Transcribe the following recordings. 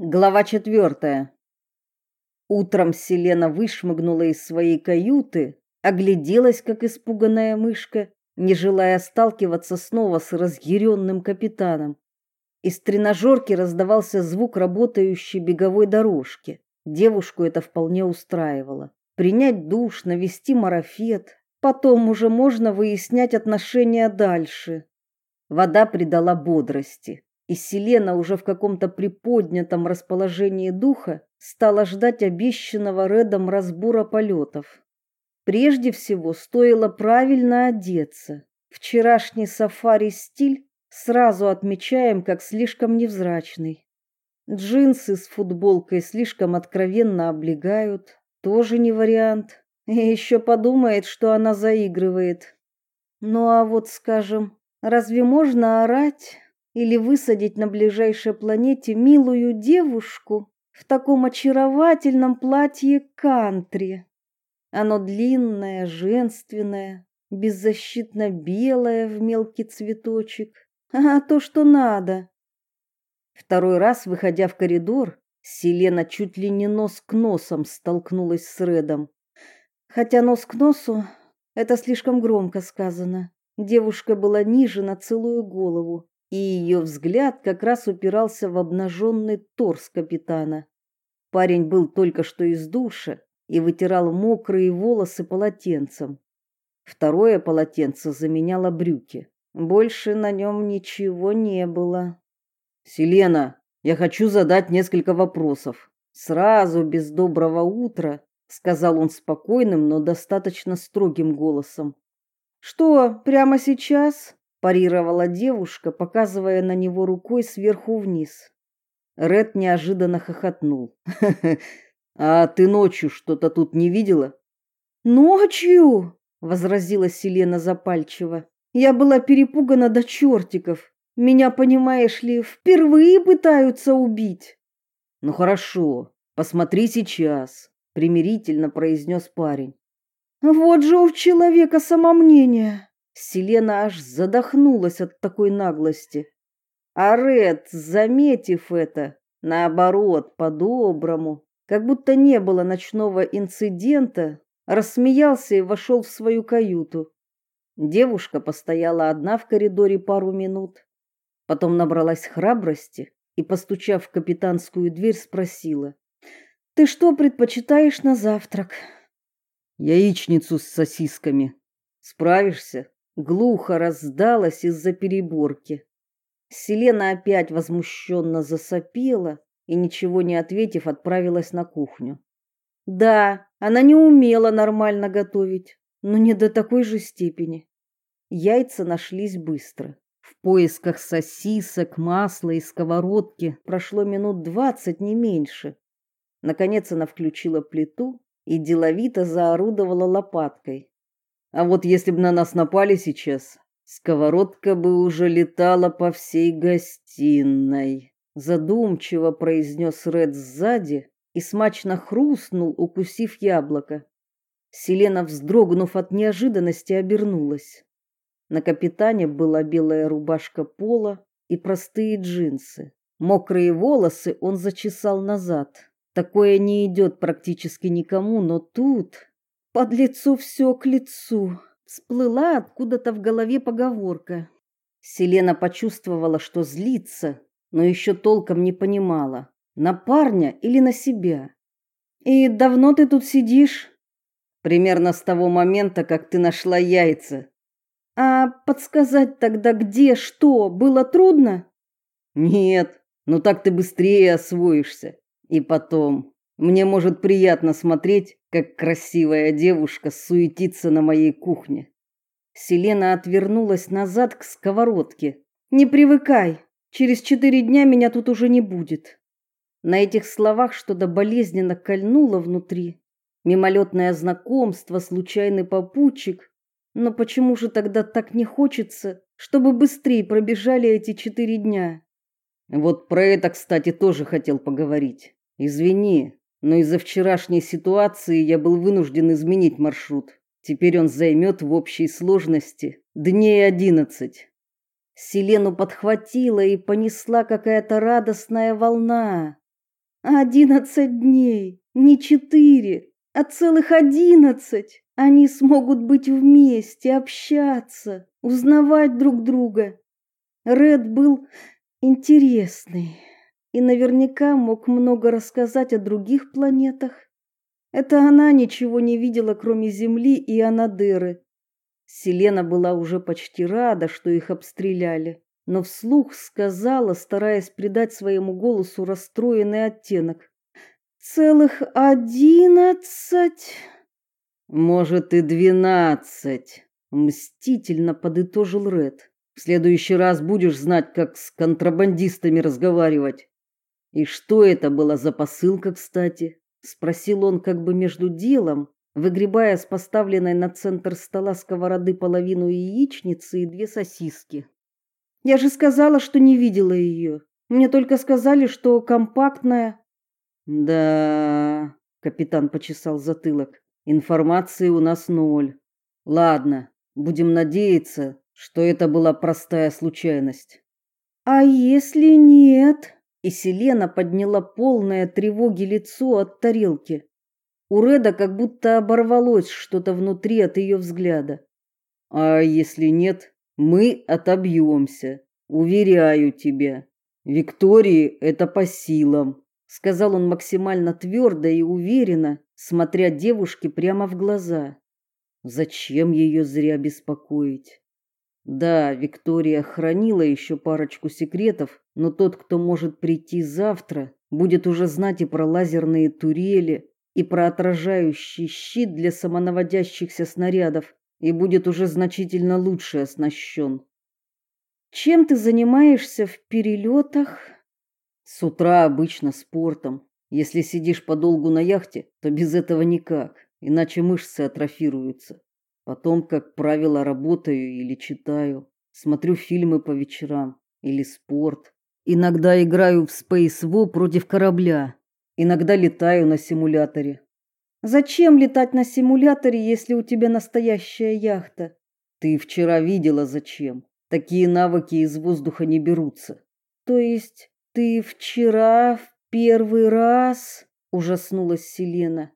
Глава четвертая. Утром Селена вышмыгнула из своей каюты, огляделась, как испуганная мышка, не желая сталкиваться снова с разъяренным капитаном. Из тренажерки раздавался звук работающей беговой дорожки. Девушку это вполне устраивало. Принять душ, навести марафет, потом уже можно выяснять отношения дальше. Вода придала бодрости и Селена уже в каком-то приподнятом расположении духа стала ждать обещанного Редом разбора полетов. Прежде всего стоило правильно одеться. Вчерашний сафари-стиль сразу отмечаем как слишком невзрачный. Джинсы с футболкой слишком откровенно облегают, тоже не вариант. И еще подумает, что она заигрывает. Ну а вот, скажем, разве можно орать или высадить на ближайшей планете милую девушку в таком очаровательном платье кантри. Оно длинное, женственное, беззащитно белое в мелкий цветочек. А то, что надо. Второй раз, выходя в коридор, Селена чуть ли не нос к носом столкнулась с Редом. Хотя нос к носу это слишком громко сказано. Девушка была ниже на целую голову, и ее взгляд как раз упирался в обнаженный торс капитана. Парень был только что из душа и вытирал мокрые волосы полотенцем. Второе полотенце заменяло брюки. Больше на нем ничего не было. Селена, я хочу задать несколько вопросов. Сразу без доброго утра, сказал он спокойным, но достаточно строгим голосом. Что, прямо сейчас? Парировала девушка, показывая на него рукой сверху вниз. Ред неожиданно хохотнул. А ты ночью что-то тут не видела? Ночью, возразила Селена запальчиво. Я была перепугана до чертиков. Меня, понимаешь ли, впервые пытаются убить. Ну хорошо, посмотри сейчас, примирительно произнес парень. Вот же у человека самомнение. Селена аж задохнулась от такой наглости. А Ред, заметив это, наоборот, по-доброму, как будто не было ночного инцидента, рассмеялся и вошел в свою каюту. Девушка постояла одна в коридоре пару минут, потом набралась храбрости и, постучав в капитанскую дверь, спросила: "Ты что предпочитаешь на завтрак?" "Яичницу с сосисками. Справишься?" Глухо раздалось из-за переборки. Селена опять возмущенно засопела и ничего не ответив, отправилась на кухню. Да, она не умела нормально готовить, но не до такой же степени. Яйца нашлись быстро. В поисках сосисок, масла и сковородки прошло минут двадцать не меньше. Наконец она включила плиту и деловито заорудовала лопаткой. А вот если бы на нас напали сейчас, сковородка бы уже летала по всей гостиной. Задумчиво произнес Ред сзади и смачно хрустнул, укусив яблоко. Селена, вздрогнув от неожиданности, обернулась. На капитане была белая рубашка пола и простые джинсы. Мокрые волосы он зачесал назад. Такое не идет практически никому, но тут под лицу все к лицу. Всплыла откуда-то в голове поговорка. Селена почувствовала, что злится, но еще толком не понимала, на парня или на себя. И давно ты тут сидишь? Примерно с того момента, как ты нашла яйца. А подсказать тогда где, что, было трудно? Нет, но так ты быстрее освоишься. И потом, мне может приятно смотреть, как красивая девушка суетится на моей кухне. Селена отвернулась назад к сковородке. Не привыкай. Через четыре дня меня тут уже не будет. На этих словах что-то болезненно кольнуло внутри. Мимолетное знакомство, случайный попутчик. Но почему же тогда так не хочется, чтобы быстрее пробежали эти четыре дня? Вот про это, кстати, тоже хотел поговорить. Извини, но из-за вчерашней ситуации я был вынужден изменить маршрут. Теперь он займет в общей сложности дней одиннадцать. Селену подхватила и понесла какая-то радостная волна. Одиннадцать дней, не четыре, а целых одиннадцать. Они смогут быть вместе, общаться, узнавать друг друга. Ред был интересный и наверняка мог много рассказать о других планетах. Это она ничего не видела, кроме Земли и Анадыры. Селена была уже почти рада, что их обстреляли, но вслух сказала, стараясь придать своему голосу расстроенный оттенок. «Целых одиннадцать...» «Может, и двенадцать», — мстительно подытожил Ред. «В следующий раз будешь знать, как с контрабандистами разговаривать». «И что это была за посылка, кстати?» — спросил он как бы между делом, выгребая с поставленной на центр стола сковороды половину яичницы и две сосиски. Я же сказала, что не видела ее. Мне только сказали, что компактная. Да, капитан почесал затылок. Информации у нас ноль. Ладно, будем надеяться, что это была простая случайность. А если нет? И Селена подняла полное тревоги лицо от тарелки. У Реда как будто оборвалось что-то внутри от ее взгляда. А если нет, мы отобьемся. Уверяю тебя. Виктории это по силам, сказал он максимально твердо и уверенно, смотря девушке прямо в глаза. Зачем ее зря беспокоить? Да, Виктория хранила еще парочку секретов, но тот, кто может прийти завтра, будет уже знать и про лазерные турели, и про отражающий щит для самонаводящихся снарядов и будет уже значительно лучше оснащен. Чем ты занимаешься в перелетах? С утра обычно спортом. Если сидишь подолгу на яхте, то без этого никак, иначе мышцы атрофируются. Потом, как правило, работаю или читаю, смотрю фильмы по вечерам или спорт. Иногда играю в Space War против корабля, Иногда летаю на симуляторе. Зачем летать на симуляторе, если у тебя настоящая яхта? Ты вчера видела зачем. Такие навыки из воздуха не берутся. То есть ты вчера в первый раз ужаснулась Селена.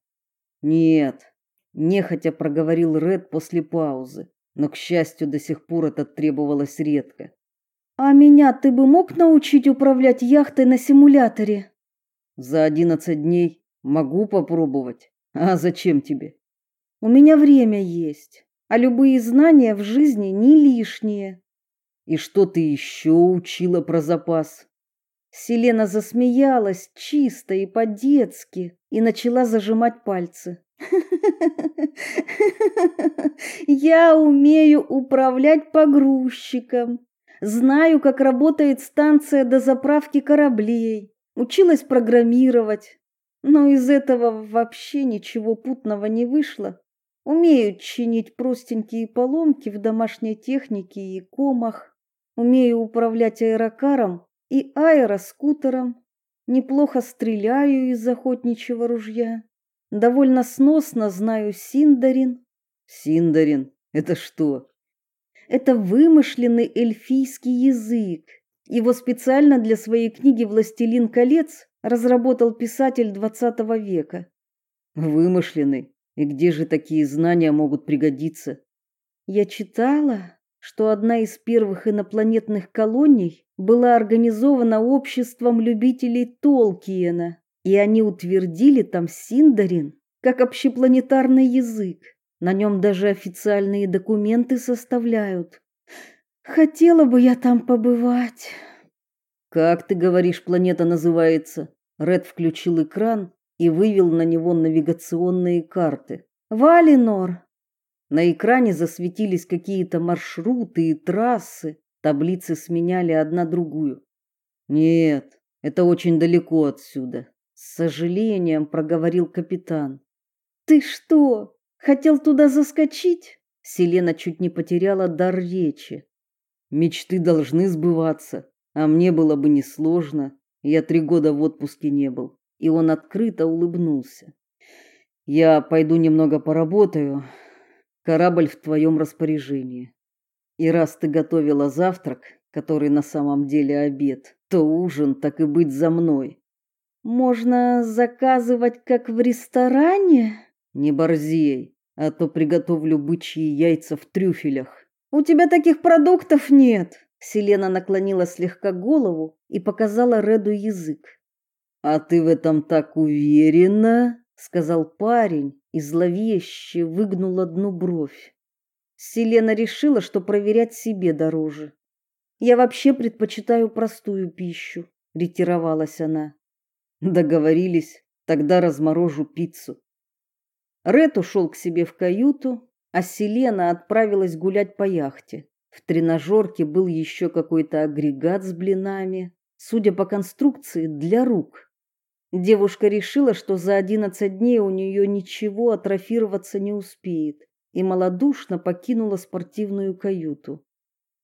Нет, нехотя проговорил Ред после паузы, но к счастью, до сих пор это требовалось редко. А меня ты бы мог научить управлять яхтой на симуляторе? За одиннадцать дней могу попробовать. А зачем тебе? У меня время есть, а любые знания в жизни не лишние. И что ты еще учила про запас? Селена засмеялась чисто и по-детски и начала зажимать пальцы. Я умею управлять погрузчиком. Знаю, как работает станция дозаправки кораблей. Училась программировать, но из этого вообще ничего путного не вышло. Умею чинить простенькие поломки в домашней технике и комах, умею управлять аэрокаром и аэроскутером, неплохо стреляю из охотничьего ружья, довольно сносно знаю синдарин. Синдарин это что? Это вымышленный эльфийский язык его специально для своей книги Властелин колец разработал писатель XX века. Вымышленный. И где же такие знания могут пригодиться? Я читала, что одна из первых инопланетных колоний была организована обществом любителей Толкиена, и они утвердили там синдарин как общепланетарный язык. На нем даже официальные документы составляют. Хотела бы я там побывать. Как ты говоришь, планета называется? Ред включил экран и вывел на него навигационные карты. Валинор. На экране засветились какие-то маршруты и трассы, таблицы сменяли одна другую. Нет, это очень далеко отсюда, с сожалением проговорил капитан. Ты что, хотел туда заскочить? Селена чуть не потеряла дар речи. Мечты должны сбываться, а мне было бы несложно. Я три года в отпуске не был. И он открыто улыбнулся. Я пойду немного поработаю. Корабль в твоем распоряжении. И раз ты готовила завтрак, который на самом деле обед, то ужин так и быть за мной. Можно заказывать как в ресторане? Не борзей, а то приготовлю бычьи яйца в трюфелях. У тебя таких продуктов нет. Селена наклонила слегка голову и показала Реду язык. А ты в этом так уверена, сказал парень и зловеще выгнул одну бровь. Селена решила, что проверять себе дороже. Я вообще предпочитаю простую пищу, ретировалась она. Договорились, тогда разморожу пиццу. Ред ушел к себе в каюту, а Селена отправилась гулять по яхте. В тренажерке был еще какой-то агрегат с блинами, судя по конструкции, для рук. Девушка решила, что за 11 дней у нее ничего атрофироваться не успеет, и малодушно покинула спортивную каюту.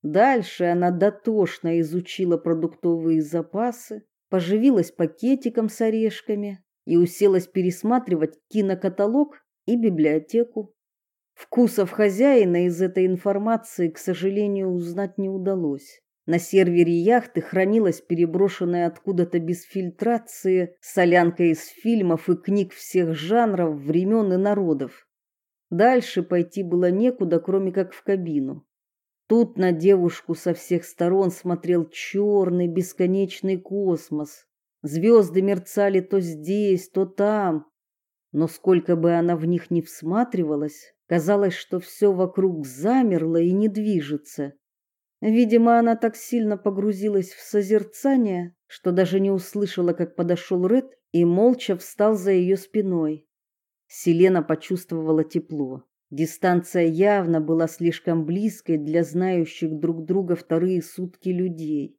Дальше она дотошно изучила продуктовые запасы, поживилась пакетиком с орешками и уселась пересматривать кинокаталог и библиотеку. Вкусов хозяина из этой информации, к сожалению, узнать не удалось. На сервере яхты хранилась переброшенная откуда-то без фильтрации солянка из фильмов и книг всех жанров, времен и народов. Дальше пойти было некуда, кроме как в кабину. Тут на девушку со всех сторон смотрел черный бесконечный космос. Звезды мерцали то здесь, то там. Но сколько бы она в них ни всматривалась, казалось, что все вокруг замерло и не движется. Видимо, она так сильно погрузилась в созерцание, что даже не услышала, как подошел Ред и молча встал за ее спиной. Селена почувствовала тепло. Дистанция явно была слишком близкой для знающих друг друга вторые сутки людей.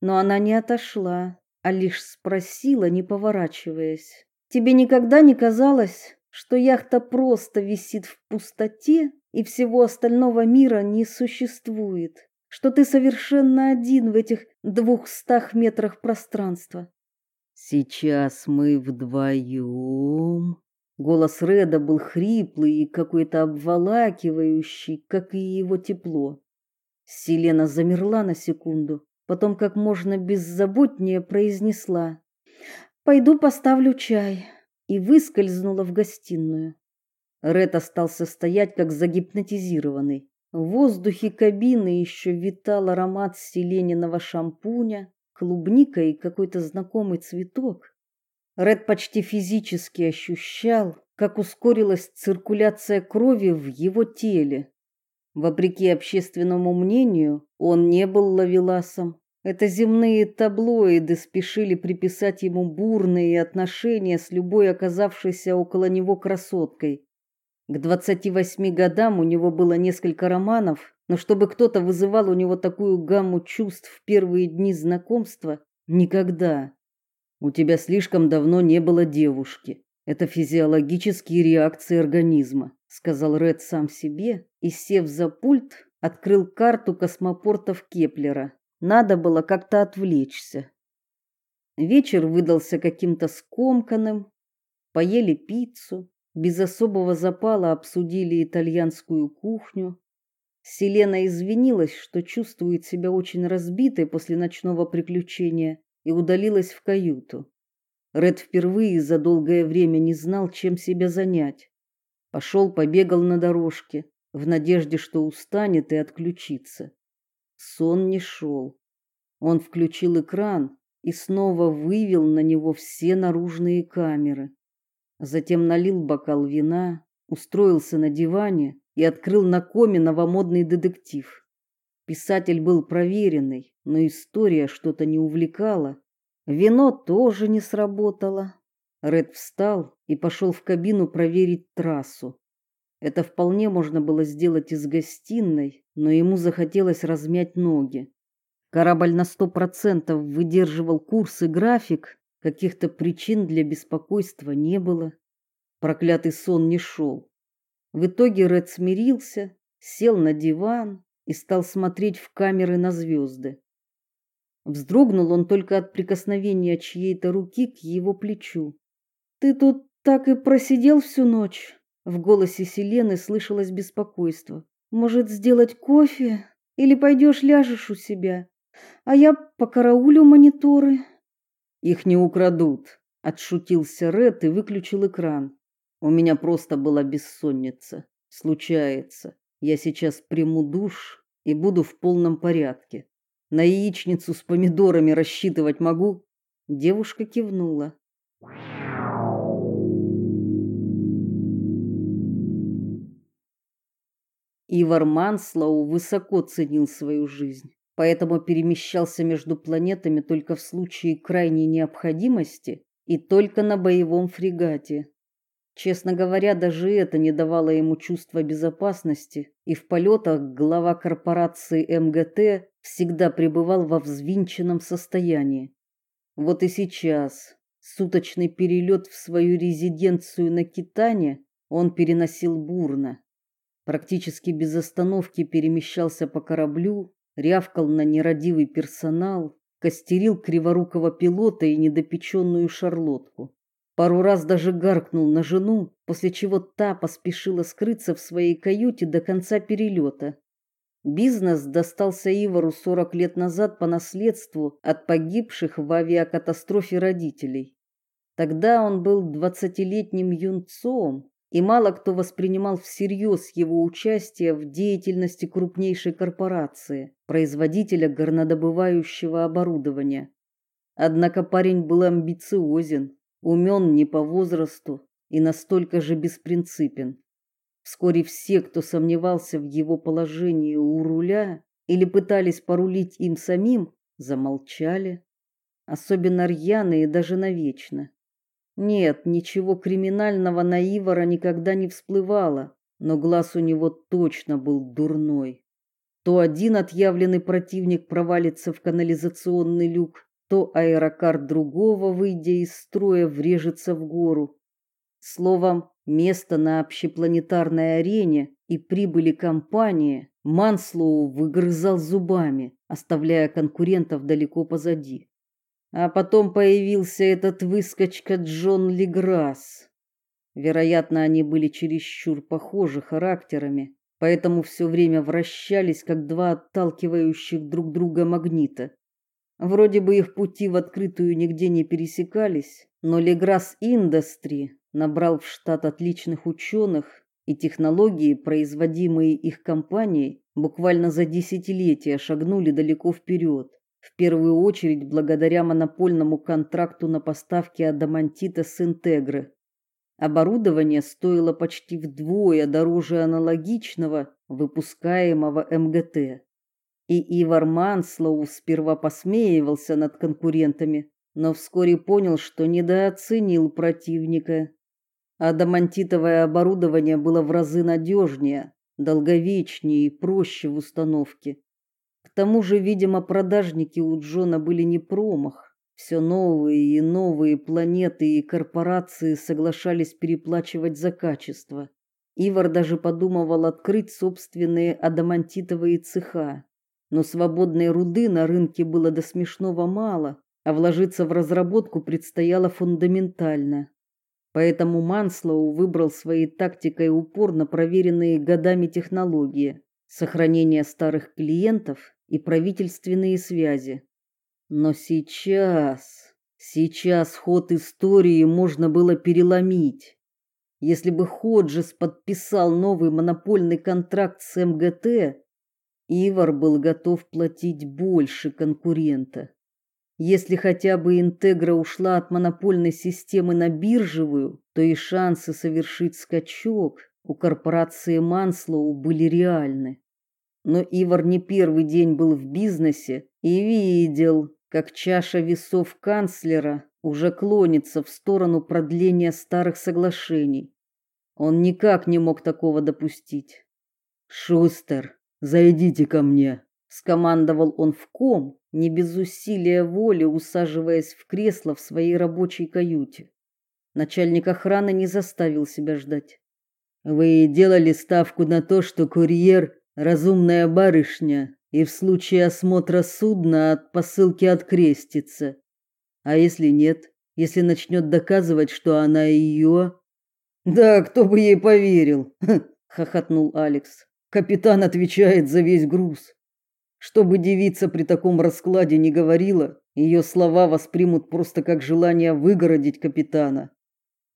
Но она не отошла, а лишь спросила, не поворачиваясь: "Тебе никогда не казалось, что яхта просто висит в пустоте и всего остального мира не существует, что ты совершенно один в этих двухстах метрах пространства?" Сейчас мы вдвоем Голос Реда был хриплый и какой-то обволакивающий, как и его тепло. Селена замерла на секунду, потом как можно беззаботнее произнесла: "Пойду поставлю чай" и выскользнула в гостиную. Ред остался стоять как загипнотизированный. В воздухе кабины еще витал аромат селениного шампуня, клубника и какой-то знакомый цветок. Ред почти физически ощущал, как ускорилась циркуляция крови в его теле. Вопреки общественному мнению, он не был лавеласом. Это земные таблоиды спешили приписать ему бурные отношения с любой оказавшейся около него красоткой. К 28 годам у него было несколько романов, но чтобы кто-то вызывал у него такую гамму чувств в первые дни знакомства, никогда. У тебя слишком давно не было девушки. Это физиологические реакции организма, сказал Ред сам себе и сев за пульт, открыл карту космопортов Кеплера. Надо было как-то отвлечься. Вечер выдался каким-то скомканным. Поели пиццу, без особого запала обсудили итальянскую кухню. Селена извинилась, что чувствует себя очень разбитой после ночного приключения и удалилась в каюту. Ред впервые за долгое время не знал, чем себя занять. Пошел, побегал на дорожке, в надежде, что устанет и отключится. Сон не шел. Он включил экран и снова вывел на него все наружные камеры. Затем налил бокал вина, устроился на диване и открыл на коме новомодный детектив. Писатель был проверенный, но история что-то не увлекала. Вино тоже не сработало. Ред встал и пошел в кабину проверить трассу. Это вполне можно было сделать из гостиной, но ему захотелось размять ноги. Корабль на сто процентов выдерживал курс и график, каких-то причин для беспокойства не было. Проклятый сон не шел. В итоге Ред смирился, сел на диван и стал смотреть в камеры на звезды. Вздрогнул он только от прикосновения чьей-то руки к его плечу. Ты тут так и просидел всю ночь? В голосе Селены слышалось беспокойство. Может, сделать кофе или пойдешь ляжешь у себя, а я покараулю мониторы. Их не украдут, Отшутился Ред и выключил экран. У меня просто была бессонница. Случается. Я сейчас приму душ и буду в полном порядке. На яичницу с помидорами рассчитывать могу? Девушка кивнула. Ивар Манслоу высоко ценил свою жизнь, поэтому перемещался между планетами только в случае крайней необходимости и только на боевом фрегате. Честно говоря, даже это не давало ему чувства безопасности, и в полетах глава корпорации МГТ всегда пребывал во взвинченном состоянии. Вот и сейчас суточный перелет в свою резиденцию на Китане он переносил бурно. Практически без остановки перемещался по кораблю, рявкал на нерадивый персонал, костерил криворукого пилота и недопеченную шарлотку. Пару раз даже гаркнул на жену, после чего та поспешила скрыться в своей каюте до конца перелета. Бизнес достался Ивару 40 лет назад по наследству от погибших в авиакатастрофе родителей. Тогда он был двадцатилетним юнцом, и мало кто воспринимал всерьез его участие в деятельности крупнейшей корпорации, производителя горнодобывающего оборудования. Однако парень был амбициозен, умен не по возрасту и настолько же беспринципен. Вскоре все, кто сомневался в его положении у руля или пытались порулить им самим, замолчали, особенно рьяные даже навечно. Нет, ничего криминального на Ивара никогда не всплывало, но глаз у него точно был дурной. То один отъявленный противник провалится в канализационный люк, то аэрокар другого, выйдя из строя, врежется в гору. Словом, место на общепланетарной арене и прибыли компании Манслоу выгрызал зубами, оставляя конкурентов далеко позади. А потом появился этот выскочка Джон Леграсс. Вероятно, они были чересчур похожи характерами, поэтому все время вращались как два отталкивающих друг друга магнита. Вроде бы их пути в открытую нигде не пересекались, но Леграсс Industry набрал в штат отличных ученых, и технологии, производимые их компанией, буквально за десятилетия шагнули далеко вперед в первую очередь благодаря монопольному контракту на поставки адамантита с Интегры. Оборудование стоило почти вдвое дороже аналогичного, выпускаемого МГТ. И Ивар Манслоу сперва посмеивался над конкурентами, но вскоре понял, что недооценил противника. Адамантитовое оборудование было в разы надежнее, долговечнее и проще в установке. К тому же, видимо, продажники у Джона были не промах. Все новые и новые планеты и корпорации соглашались переплачивать за качество. Ивар даже подумывал открыть собственные адамантитовые цеха. Но свободной руды на рынке было до смешного мало, а вложиться в разработку предстояло фундаментально. Поэтому Манслоу выбрал своей тактикой упор на проверенные годами технологии сохранение старых клиентов и правительственные связи. Но сейчас, сейчас ход истории можно было переломить. Если бы Ходжес подписал новый монопольный контракт с МГТ, Ивар был готов платить больше конкурента. Если хотя бы Интегра ушла от монопольной системы на биржевую, то и шансы совершить скачок у корпорации Манслоу были реальны. Но Ивар не первый день был в бизнесе и видел, как чаша весов канцлера уже клонится в сторону продления старых соглашений. Он никак не мог такого допустить. Шустер, зайдите ко мне, скомандовал он в ком, не без усилия воли усаживаясь в кресло в своей рабочей каюте. Начальник охраны не заставил себя ждать. Вы делали ставку на то, что курьер разумная барышня и в случае осмотра судна от посылки открестится. А если нет, если начнет доказывать, что она ее? Да, кто бы ей поверил? хохотнул Алекс. Капитан отвечает за весь груз. Что бы девица при таком раскладе не говорила, Ее слова воспримут просто как желание выгородить капитана.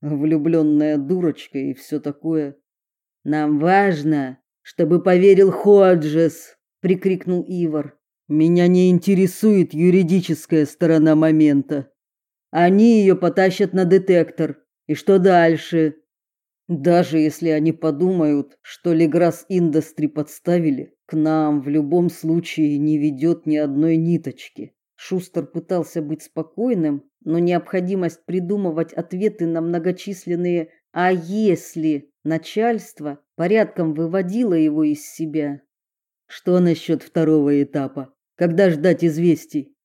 Влюбленная дурочка и все такое. Нам важно, чтобы поверил Ходжес, прикрикнул Ивар. Меня не интересует юридическая сторона момента. Они ее потащат на детектор. И что дальше? Даже если они подумают, что Леграс Индастри подставили, к нам в любом случае не ведет ни одной ниточки. Шустер пытался быть спокойным, но необходимость придумывать ответы на многочисленные «а если» начальство порядком выводило его из себя. Что насчет второго этапа? Когда ждать известий?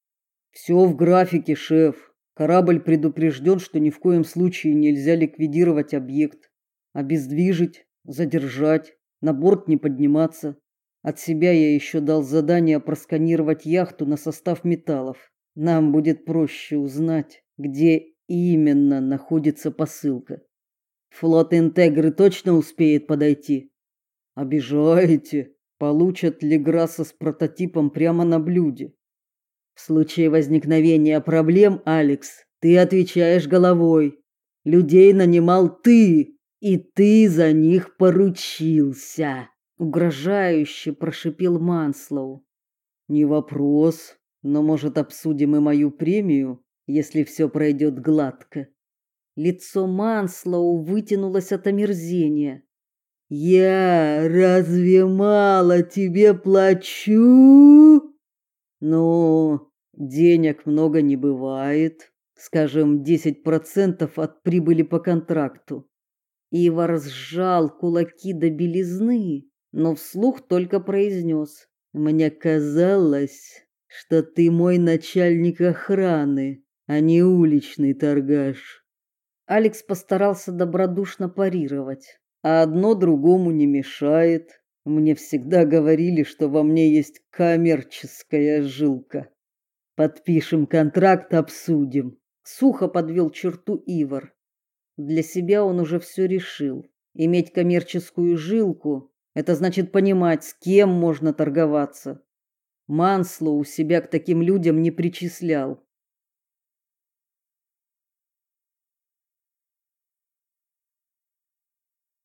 Все в графике, шеф. Корабль предупрежден, что ни в коем случае нельзя ликвидировать объект, обездвижить, задержать, на борт не подниматься. От себя я еще дал задание просканировать яхту на состав металлов. Нам будет проще узнать, где именно находится посылка. Флот Интегры точно успеет подойти. Обижаете? Получат Леграса с прототипом прямо на блюде. В случае возникновения проблем, Алекс, ты отвечаешь головой. Людей нанимал ты, и ты за них поручился угрожающе прошипел Манслоу. Не вопрос, но может обсудим и мою премию, если все пройдет гладко. Лицо Манслоу вытянулось от омерзения. Я разве мало тебе плачу? Ну, денег много не бывает, скажем, 10% от прибыли по контракту. Ива сжал кулаки до белизны но вслух только произнес. «Мне казалось, что ты мой начальник охраны, а не уличный торгаш». Алекс постарался добродушно парировать. «А одно другому не мешает. Мне всегда говорили, что во мне есть коммерческая жилка. Подпишем контракт, обсудим». Сухо подвел черту Ивар. Для себя он уже все решил. Иметь коммерческую жилку это значит понимать, с кем можно торговаться. Манслоу себя к таким людям не причислял.